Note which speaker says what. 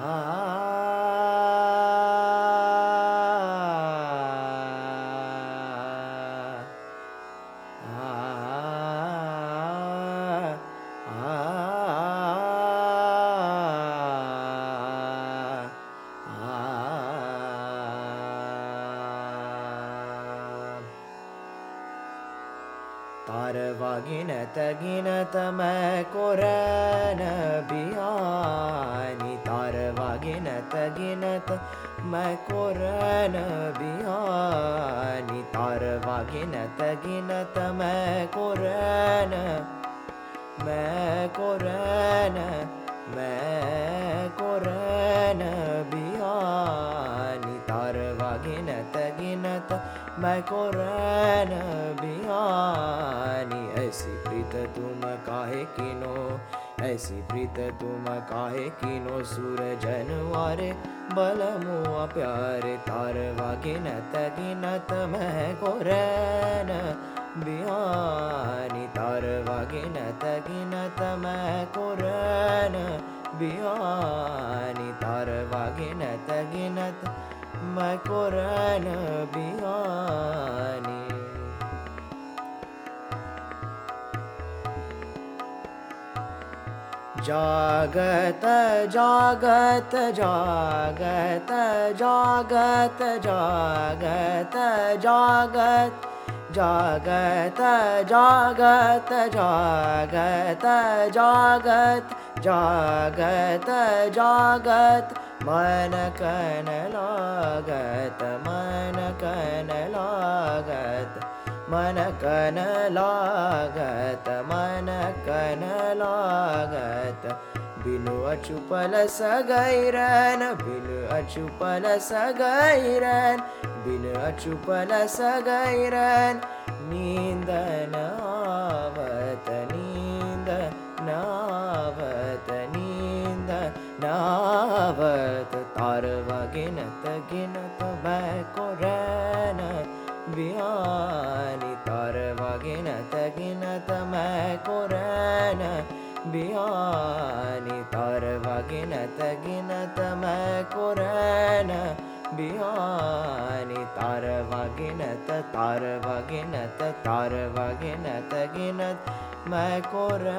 Speaker 1: 啊 ारवागीन तगिन मै कोरी तारवान तगिन मै कोरी तारवान तगिन मै core मै core कोरन बिहानी। ऐसी प्रीत तुम काहे किनो? ऐसी प्रीत तुम काहे किनो? सूरजन वारे बल मुआ प्यारे तार वागिनत गिनत। मैं कोरन बिहानी तार वागिनत गिनत। मैं कोरन बिहानी तार वागिनत गिनत मैं कोरन बिहानी जागत जागत जागत जागत जागत जागत जागत जागत जागत जागत जागत जागत लगत मन कन लगत मन कनगत मन सगैरन बिनु अचुपल सगैरन बिनु अचुपल सगैरन बिल् अच्छुपल सगैरीन्दत नीन्द गिन मै कोरी तार भागीना तीनतः मै कर् बिया तार भागीना तीनतः मै किया भवागीना तारवागीना तारीना तीन मैकरा